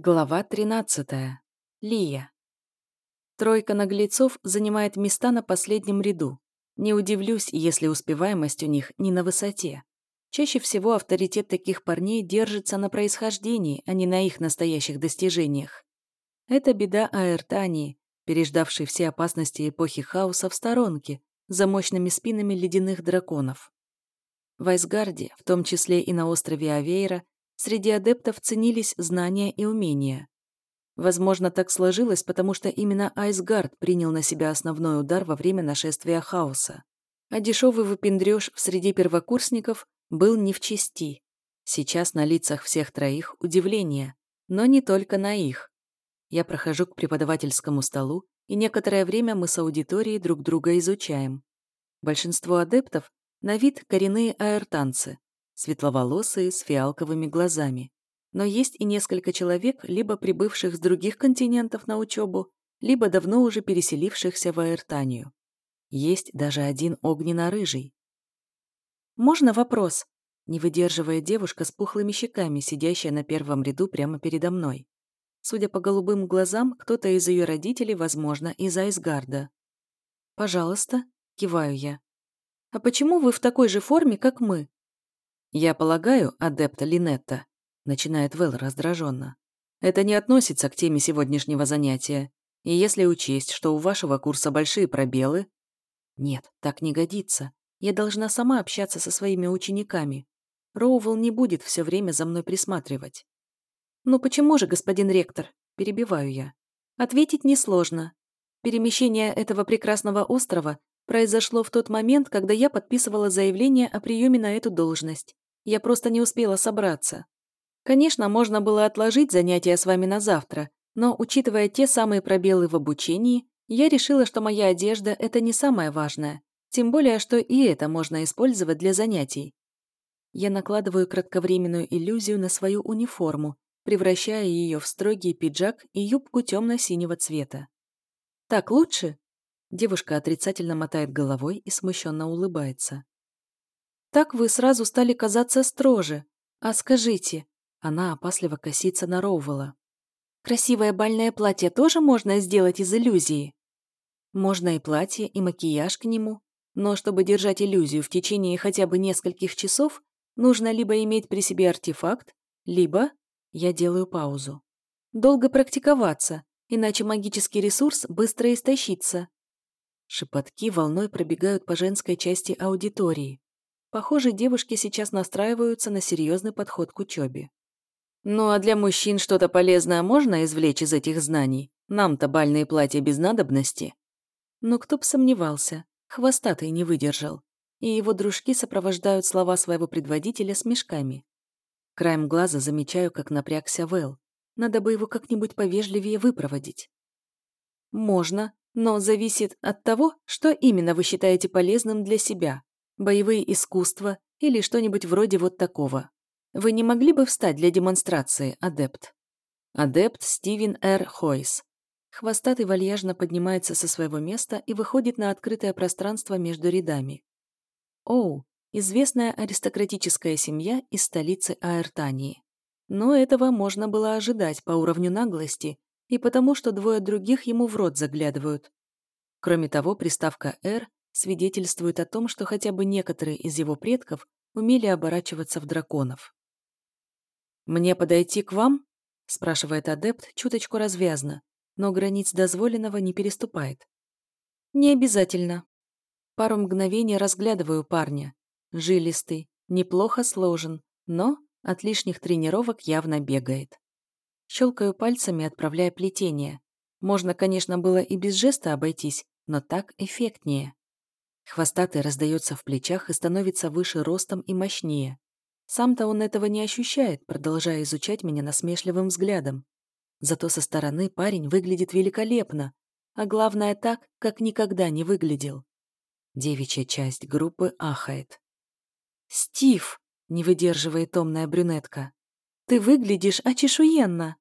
Глава 13. Лия. Тройка наглецов занимает места на последнем ряду. Не удивлюсь, если успеваемость у них не на высоте. Чаще всего авторитет таких парней держится на происхождении, а не на их настоящих достижениях. Это беда Аэртании, переждавшей все опасности эпохи хаоса в сторонке, за мощными спинами ледяных драконов. В Айсгарде, в том числе и на острове Авейра, Среди адептов ценились знания и умения. Возможно, так сложилось, потому что именно Айсгард принял на себя основной удар во время нашествия хаоса. А дешевый выпендрёж в среди первокурсников был не в чести. Сейчас на лицах всех троих удивление, но не только на их. Я прохожу к преподавательскому столу, и некоторое время мы с аудиторией друг друга изучаем. Большинство адептов на вид коренные аэртанцы, светловолосые, с фиалковыми глазами. Но есть и несколько человек, либо прибывших с других континентов на учебу, либо давно уже переселившихся в Аэртанию. Есть даже один огненно-рыжий. «Можно вопрос?» не выдерживая девушка с пухлыми щеками, сидящая на первом ряду прямо передо мной. Судя по голубым глазам, кто-то из ее родителей, возможно, из Айсгарда. «Пожалуйста», — киваю я. «А почему вы в такой же форме, как мы?» «Я полагаю, адепта Линетта», — начинает Вэл раздраженно. «Это не относится к теме сегодняшнего занятия. И если учесть, что у вашего курса большие пробелы...» «Нет, так не годится. Я должна сама общаться со своими учениками. Роувелл не будет все время за мной присматривать». «Ну почему же, господин ректор?» – перебиваю я. Ответить несложно. Перемещение этого прекрасного острова произошло в тот момент, когда я подписывала заявление о приеме на эту должность. Я просто не успела собраться. Конечно, можно было отложить занятия с вами на завтра, но, учитывая те самые пробелы в обучении, я решила, что моя одежда – это не самое важное, тем более, что и это можно использовать для занятий. Я накладываю кратковременную иллюзию на свою униформу, превращая ее в строгий пиджак и юбку темно-синего цвета. «Так лучше?» Девушка отрицательно мотает головой и смущенно улыбается. «Так вы сразу стали казаться строже. А скажите...» Она опасливо косится на Роувелла. «Красивое бальное платье тоже можно сделать из иллюзии?» «Можно и платье, и макияж к нему. Но чтобы держать иллюзию в течение хотя бы нескольких часов, нужно либо иметь при себе артефакт, либо...» Я делаю паузу. «Долго практиковаться, иначе магический ресурс быстро истощится. Шепотки волной пробегают по женской части аудитории. Похоже, девушки сейчас настраиваются на серьезный подход к учебе. Ну а для мужчин что-то полезное можно извлечь из этих знаний? Нам-то бальные платья без надобности. Но кто б сомневался, хвостатый не выдержал. И его дружки сопровождают слова своего предводителя с мешками. Краем глаза замечаю, как напрягся Вэл. Надо бы его как-нибудь повежливее выпроводить. Можно, но зависит от того, что именно вы считаете полезным для себя. Боевые искусства или что-нибудь вроде вот такого. Вы не могли бы встать для демонстрации, адепт? Адепт Стивен Р. Хойс. Хвостатый вальяжно поднимается со своего места и выходит на открытое пространство между рядами. Оу, известная аристократическая семья из столицы Аэртании. Но этого можно было ожидать по уровню наглости и потому, что двое других ему в рот заглядывают. Кроме того, приставка «Р» свидетельствует о том, что хотя бы некоторые из его предков умели оборачиваться в драконов. «Мне подойти к вам?» – спрашивает адепт чуточку развязно, но границ дозволенного не переступает. «Не обязательно». Пару мгновений разглядываю парня. Жилистый, неплохо сложен, но от лишних тренировок явно бегает. Щелкаю пальцами, отправляя плетение. Можно, конечно, было и без жеста обойтись, но так эффектнее. Хвостатый раздается в плечах и становится выше ростом и мощнее. Сам-то он этого не ощущает, продолжая изучать меня насмешливым взглядом. Зато со стороны парень выглядит великолепно, а главное так, как никогда не выглядел. Девичья часть группы ахает. «Стив!» — не выдерживает томная брюнетка. Ты выглядишь очешуенно!»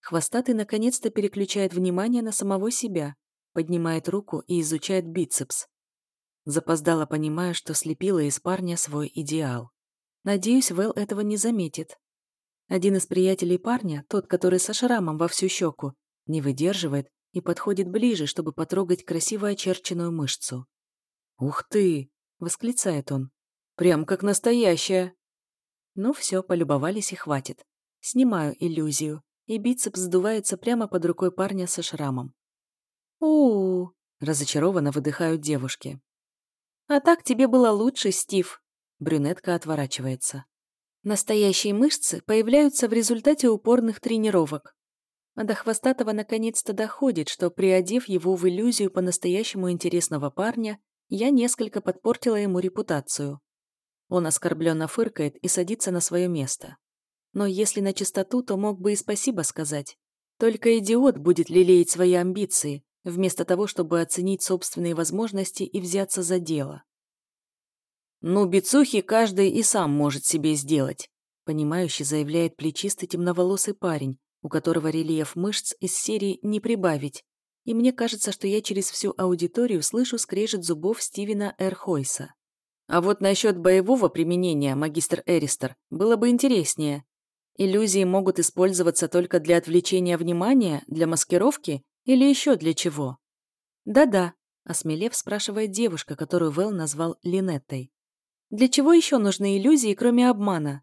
Хвостатый наконец-то переключает внимание на самого себя, поднимает руку и изучает бицепс. Запоздало понимая, что слепила из парня свой идеал. Надеюсь, Вэл этого не заметит. Один из приятелей парня, тот, который со шрамом во всю щеку, не выдерживает и подходит ближе, чтобы потрогать красиво очерченную мышцу. «Ух ты!» — восклицает он. «Прям как настоящая!» Ну все, полюбовались и хватит. Снимаю иллюзию, и бицепс сдувается прямо под рукой парня со шрамом. у у, -у разочарованно выдыхают девушки. «А так тебе было лучше, Стив!» Брюнетка отворачивается. Настоящие мышцы появляются в результате упорных тренировок. А до Хвостатого наконец-то доходит, что, приодев его в иллюзию по-настоящему интересного парня, я несколько подпортила ему репутацию. Он оскорбленно фыркает и садится на свое место. Но если на чистоту, то мог бы и спасибо сказать. Только идиот будет лелеять свои амбиции, вместо того, чтобы оценить собственные возможности и взяться за дело. «Ну, бицухи каждый и сам может себе сделать», понимающе заявляет плечистый темноволосый парень, у которого рельеф мышц из серии «не прибавить», и мне кажется, что я через всю аудиторию слышу скрежет зубов Стивена Эрхойса. А вот насчет боевого применения, магистр Эристер, было бы интереснее. Иллюзии могут использоваться только для отвлечения внимания, для маскировки или еще для чего? Да-да, осмелев спрашивает девушка, которую Вэл назвал Линеттой. Для чего еще нужны иллюзии, кроме обмана?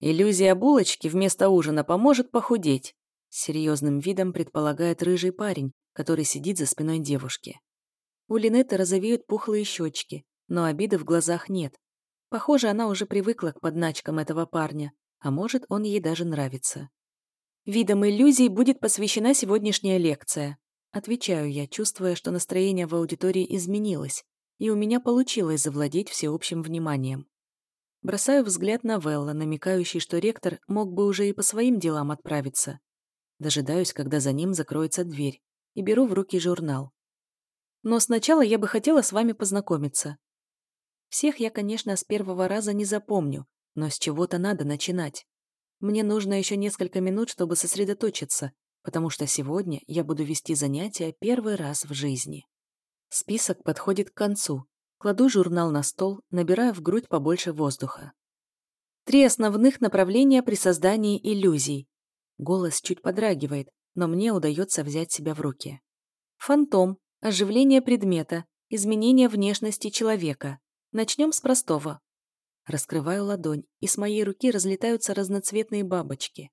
Иллюзия булочки вместо ужина поможет похудеть, с серьезным видом предполагает рыжий парень, который сидит за спиной девушки. У Линетты розовеют пухлые щечки, но обиды в глазах нет. Похоже, она уже привыкла к подначкам этого парня, а может, он ей даже нравится. Видом иллюзий будет посвящена сегодняшняя лекция. Отвечаю я, чувствуя, что настроение в аудитории изменилось, и у меня получилось завладеть всеобщим вниманием. Бросаю взгляд на Велла, намекающий, что ректор мог бы уже и по своим делам отправиться. Дожидаюсь, когда за ним закроется дверь, и беру в руки журнал. Но сначала я бы хотела с вами познакомиться. Всех я, конечно, с первого раза не запомню, но с чего-то надо начинать. Мне нужно еще несколько минут, чтобы сосредоточиться, потому что сегодня я буду вести занятия первый раз в жизни. Список подходит к концу. Кладу журнал на стол, набираю в грудь побольше воздуха. Три основных направления при создании иллюзий. Голос чуть подрагивает, но мне удается взять себя в руки. Фантом, оживление предмета, изменение внешности человека. Начнем с простого. Раскрываю ладонь, и с моей руки разлетаются разноцветные бабочки.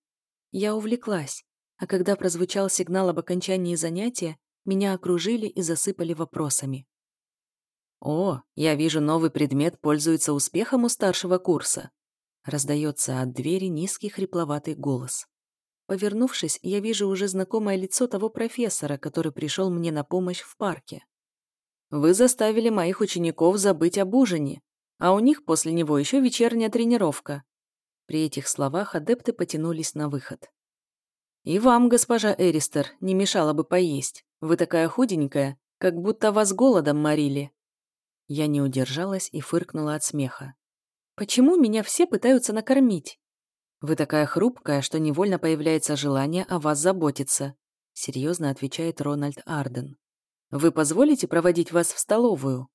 Я увлеклась, а когда прозвучал сигнал об окончании занятия, меня окружили и засыпали вопросами. «О, я вижу, новый предмет пользуется успехом у старшего курса», раздается от двери низкий хрипловатый голос. Повернувшись, я вижу уже знакомое лицо того профессора, который пришел мне на помощь в парке. «Вы заставили моих учеников забыть об ужине, а у них после него еще вечерняя тренировка». При этих словах адепты потянулись на выход. «И вам, госпожа Эристер, не мешало бы поесть. Вы такая худенькая, как будто вас голодом морили». Я не удержалась и фыркнула от смеха. «Почему меня все пытаются накормить?» «Вы такая хрупкая, что невольно появляется желание о вас заботиться», серьезно отвечает Рональд Арден. «Вы позволите проводить вас в столовую?»